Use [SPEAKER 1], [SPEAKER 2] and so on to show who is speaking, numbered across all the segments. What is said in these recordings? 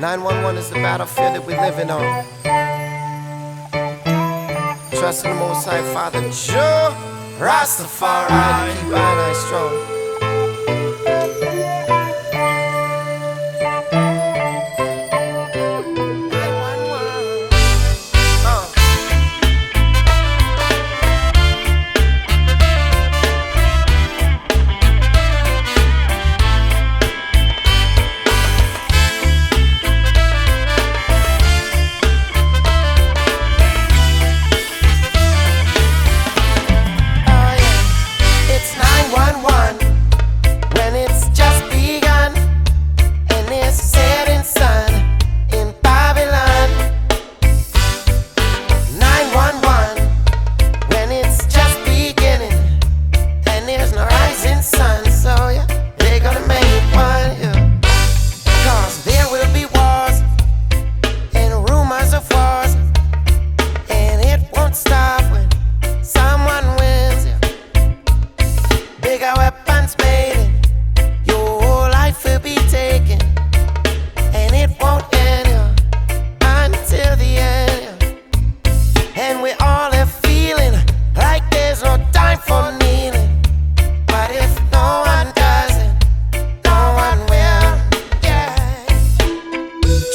[SPEAKER 1] 911 is the battlefield that we're living on. Trust in the Most High Father, Jah Rastafari, keep our eyes strong.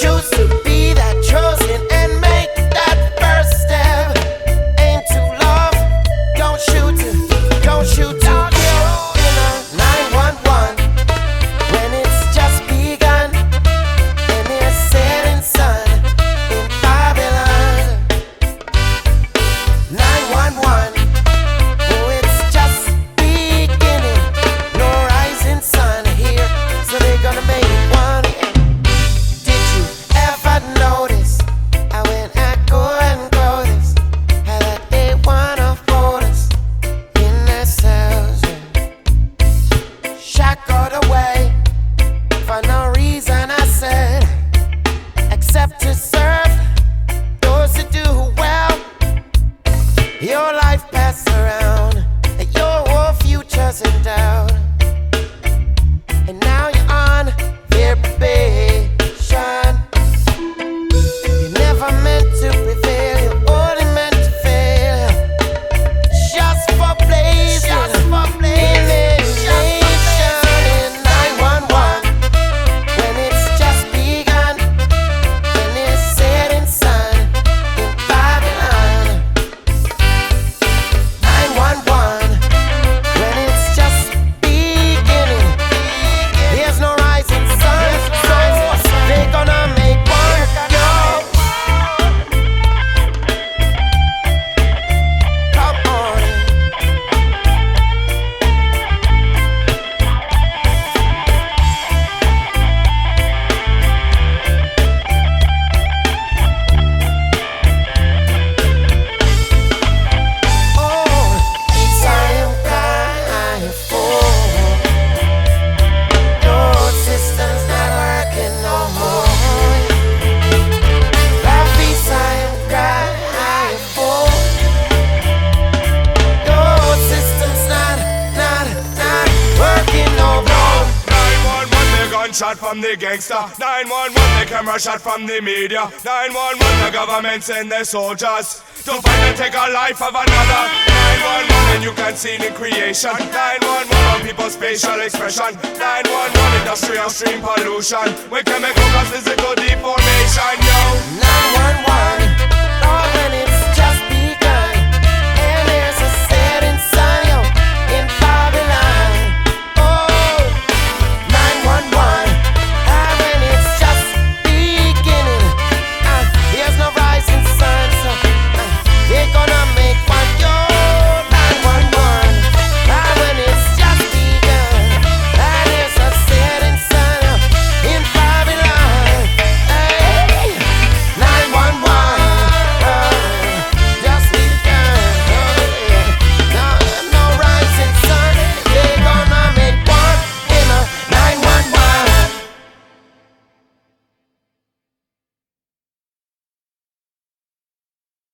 [SPEAKER 1] choose to And now you're on.
[SPEAKER 2] You never meant to shot from the gangster. 911, the camera shot from the media. 911, the government send their soldiers to find and take a life of another. 911, and you can see the creation. 911, people's facial expression. 911, industrial stream pollution. We chemical cause physical deformation, yo.
[SPEAKER 1] 911.